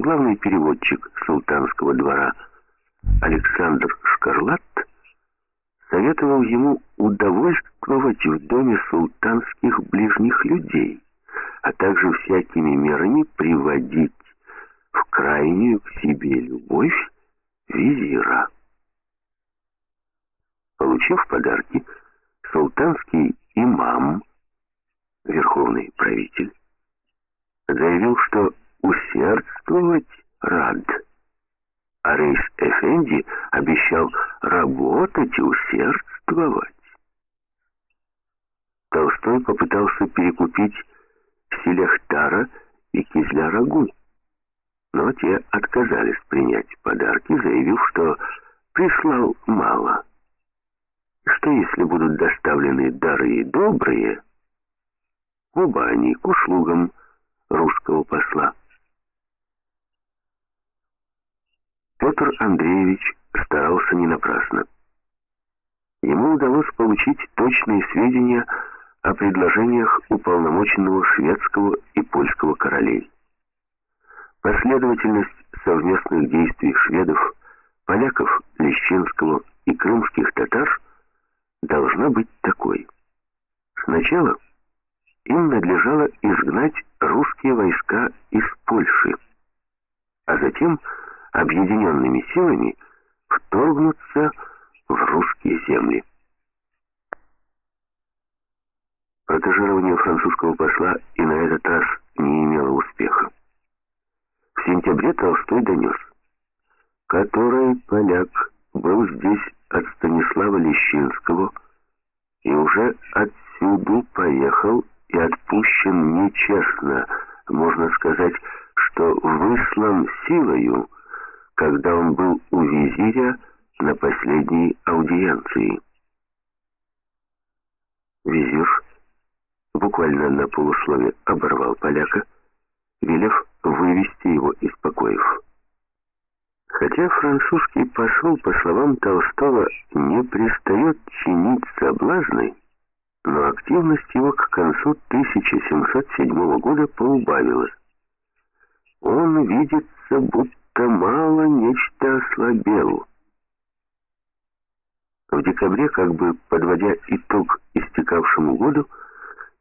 главный переводчик султанского двора Александр Шкарлат советовал ему удовольствовать в доме султанских ближних людей, а также всякими мерами приводить в крайнюю к себе любовь визира. Получив подарки, султанский имам, верховный правитель, заявил, что усердствовать рад, а Рейс Эфенди обещал работать и усердствовать. Толстой попытался перекупить Селехтара и Кизля-Рагу, но те отказались принять подарки, заявив, что прислал мало. Что если будут доставлены дары добрые, оба они к услугам русского посла. Петр Андреевич старался не напрасно. Ему удалось получить точные сведения о предложениях уполномоченного шведского и польского королей. Последовательность совместных действий шведов, поляков, Лещинского и крымских татар должна быть такой. Сначала им надлежало изгнать русские войска из Польши, а затем объединенными силами вторгнуться в русские земли. Протежирование французского посла и на этот раз не имело успеха. В сентябре Толстой донес, который поляк был здесь от Станислава Лещинского и уже отсюда поехал и отпущен нечестно, можно сказать, что выслан силою, когда он был у визиря на последней аудиенции. Визир буквально на полуслове оборвал поляка, велев вывести его из покоев. Хотя французский посол, по словам Толстого, не пристает чинить соблазны, но активность его к концу 1707 года поубавилась. Он видится, будто мало нечто ослабел. В декабре, как бы подводя итог истекавшему году,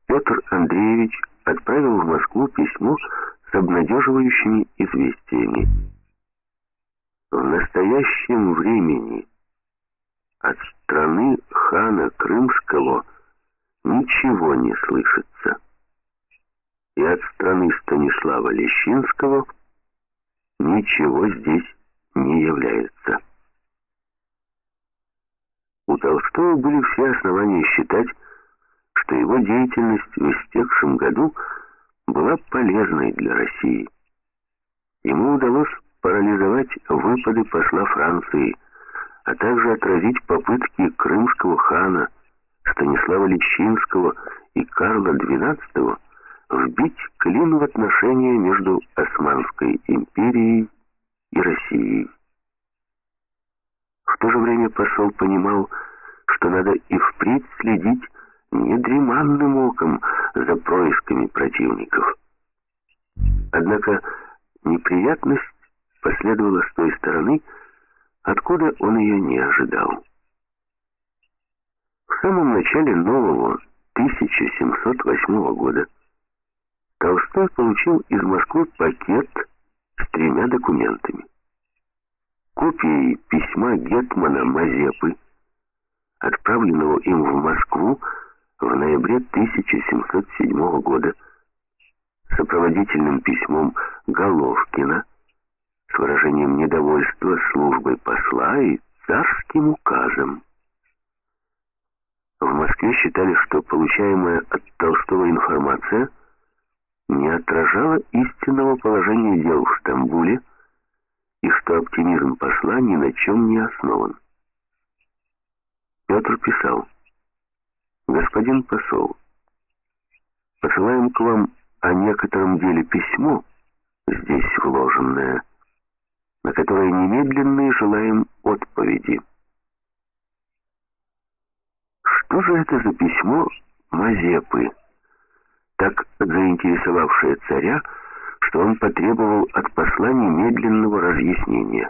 Петр Андреевич отправил в Москву письмо с обнадеживающими известиями. В настоящем времени от страны хана Крымского ничего не слышится. И от страны Станислава Лещинского ничего здесь не является. У Толстого были все основания считать, что его деятельность в истекшем году была полезной для России. Ему удалось парализовать выпады посла Франции, а также отразить попытки крымского хана Станислава Лещинского и Карла XII вбить клин в отношения между Османской империей и Россией. В то же время посол понимал, что надо и впредь следить недреманным оком за происками противников. Однако неприятность последовала с той стороны, откуда он ее не ожидал. В самом начале нового 1708 года Толстой получил из Москвы пакет с тремя документами. Копией письма Гетмана Мазепы, отправленного им в Москву в ноябре 1707 года, сопроводительным письмом Головкина с выражением недовольства службой посла и царским указом. В Москве считали, что получаемая от Толстого информация не отражала истинного положения дел в Стамбуле и что оптимизм посла ни на чем не основан. Петр писал, «Господин посол, посылаем к вам о некотором деле письмо, здесь вложенное, на которое немедленно желаем отповеди». Что же это за письмо Мазепы, так заинтересовавшее царя, что он потребовал от посла немедленно немедленного разъяснения.